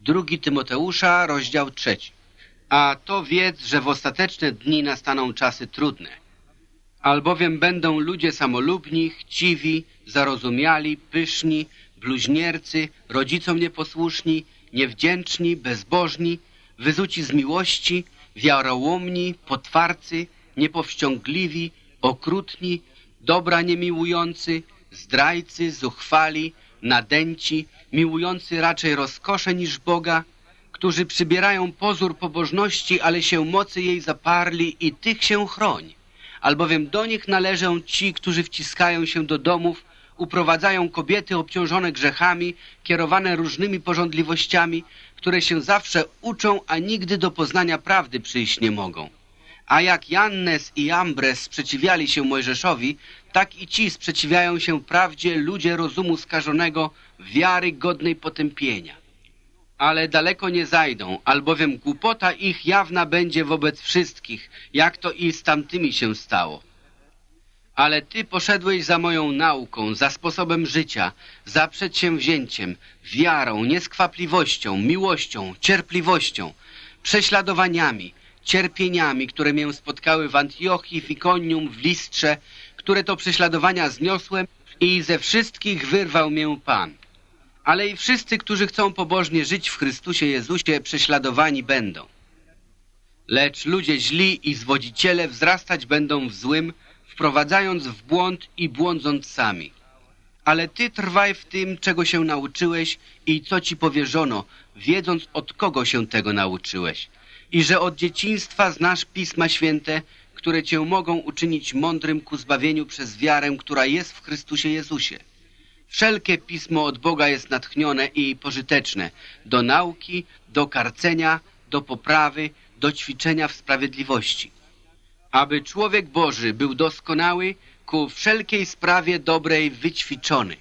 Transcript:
Drugi Tymoteusza, rozdział trzeci. A to wiedz, że w ostateczne dni nastaną czasy trudne. Albowiem będą ludzie samolubni, chciwi, zarozumiali, pyszni, bluźniercy, rodzicom nieposłuszni, niewdzięczni, bezbożni, wyzuci z miłości, wiarołomni, potwarcy, niepowściągliwi, okrutni, dobra niemiłujący, zdrajcy, zuchwali, nadęci, miłujący raczej rozkosze niż Boga, którzy przybierają pozór pobożności, ale się mocy jej zaparli i tych się chroń. Albowiem do nich należą ci, którzy wciskają się do domów, uprowadzają kobiety obciążone grzechami, kierowane różnymi porządliwościami, które się zawsze uczą, a nigdy do poznania prawdy przyjść nie mogą. A jak Jannes i Ambres sprzeciwiali się Mojżeszowi, tak i ci sprzeciwiają się prawdzie ludzie rozumu skażonego, wiary godnej potępienia. Ale daleko nie zajdą, albowiem głupota ich jawna będzie wobec wszystkich, jak to i z tamtymi się stało. Ale ty poszedłeś za moją nauką, za sposobem życia, za przedsięwzięciem, wiarą, nieskwapliwością, miłością, cierpliwością, prześladowaniami, cierpieniami, które mię spotkały w Antiochii, w Ikonium, w Listrze, które to prześladowania zniosłem i ze wszystkich wyrwał mię Pan. Ale i wszyscy, którzy chcą pobożnie żyć w Chrystusie Jezusie, prześladowani będą. Lecz ludzie źli i zwodziciele wzrastać będą w złym, wprowadzając w błąd i błądząc sami. Ale ty trwaj w tym, czego się nauczyłeś i co ci powierzono, wiedząc od kogo się tego nauczyłeś. I że od dzieciństwa znasz Pisma Święte, które cię mogą uczynić mądrym ku zbawieniu przez wiarę, która jest w Chrystusie Jezusie. Wszelkie pismo od Boga jest natchnione i pożyteczne do nauki, do karcenia, do poprawy, do ćwiczenia w sprawiedliwości. Aby człowiek Boży był doskonały, ku wszelkiej sprawie dobrej wyćwiczony.